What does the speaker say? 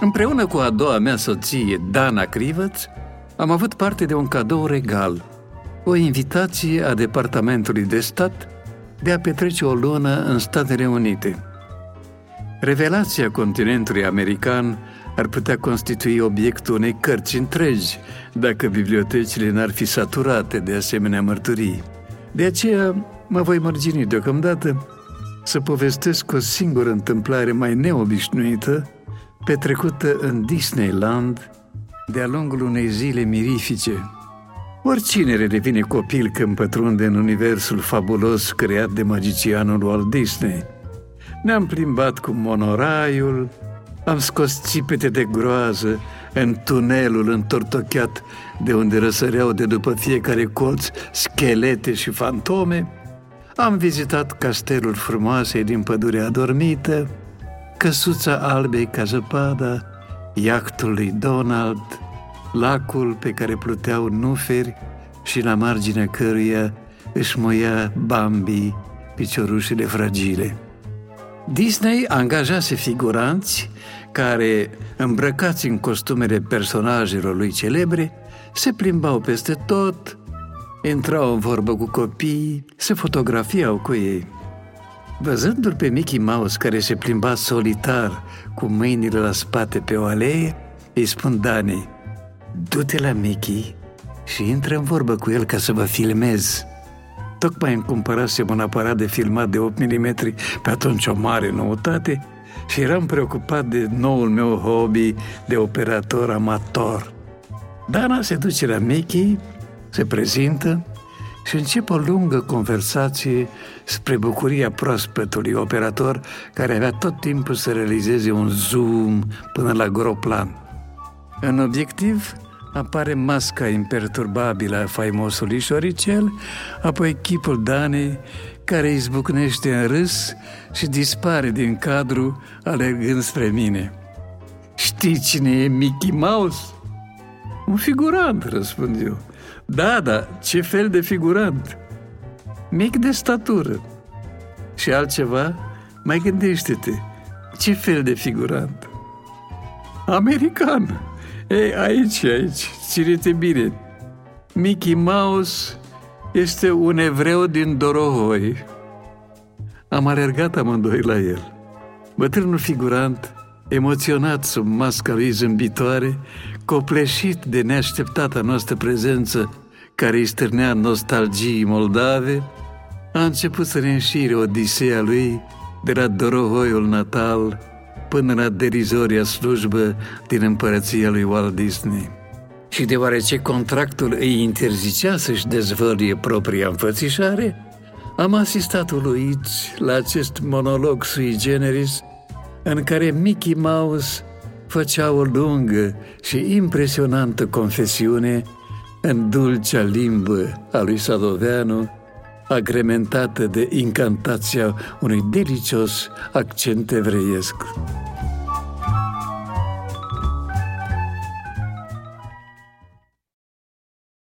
Împreună cu a doua mea soție, Dana Crivăț, am avut parte de un cadou regal, o invitație a Departamentului de Stat de a petrece o lună în Statele Unite. Revelația continentului american ar putea constitui obiectul unei cărți întregi dacă bibliotecile n-ar fi saturate de asemenea mărturii. De aceea mă voi mărgini deocamdată să povestesc o singură întâmplare mai neobișnuită petrecută în Disneyland de-a lungul unei zile mirifice. Oricine redevine copil când pătrunde în universul fabulos creat de magicianul Walt Disney. Ne-am plimbat cu monoraiul, am scos țipete de groază în tunelul întortocheat de unde răsăreau de după fiecare colț schelete și fantome, am vizitat castelul frumoasei din pădurea adormită, căsuța albei ca zăpada, iactul lui Donald, lacul pe care pluteau nuferi și la marginea căruia își moia Bambi piciorușele fragile. Disney angajase figuranți care, îmbrăcați în costumele personajelor lui celebre, se plimbau peste tot, intrau în vorbă cu copii, se fotografiau cu ei. Văzându-l pe Mickey Mouse care se plimba solitar cu mâinile la spate pe o alee, îi spun Dani, du-te la Mickey și intră în vorbă cu el ca să vă filmez. Tocmai îmi cumpărasem un aparat de filmat de 8 mm, pe atunci o mare noutate, și eram preocupat de noul meu hobby de operator amator. Dana se duce la Mickey, se prezintă și încep o lungă conversație spre bucuria proaspătului operator care avea tot timpul să realizeze un zoom până la groplan. În obiectiv apare masca imperturbabilă a faimosului șoricel, apoi chipul Danei care izbucnește în râs și dispare din cadru alergând spre mine. Știi cine e Mickey Mouse? Un figurant, răspund eu. Da, da, ce fel de figurant? Mic de statură. Și altceva? Mai gândește-te. Ce fel de figurant? American. Ei, aici, aici, ține-te bine. Mickey Mouse este un evreu din Dorohoi. Am alergat amândoi la el. Bătrânul figurant, emoționat sub masca lui zâmbitoare, copleșit de neașteptata noastră prezență care îi stârnea nostalgii moldave, a început să ne înșire odiseea lui de la Dorohoiul natal până la derizoria slujbă din împărăția lui Walt Disney. Și deoarece contractul îi interzicea să-și dezvăluie propria înfățișare, am asistat uluiți la acest monolog sui generis în care Mickey Mouse făcea o lungă și impresionantă confesiune în dulcea limbă a lui Sadoveanu, agrementată de incantația unui delicios accent evreiesc.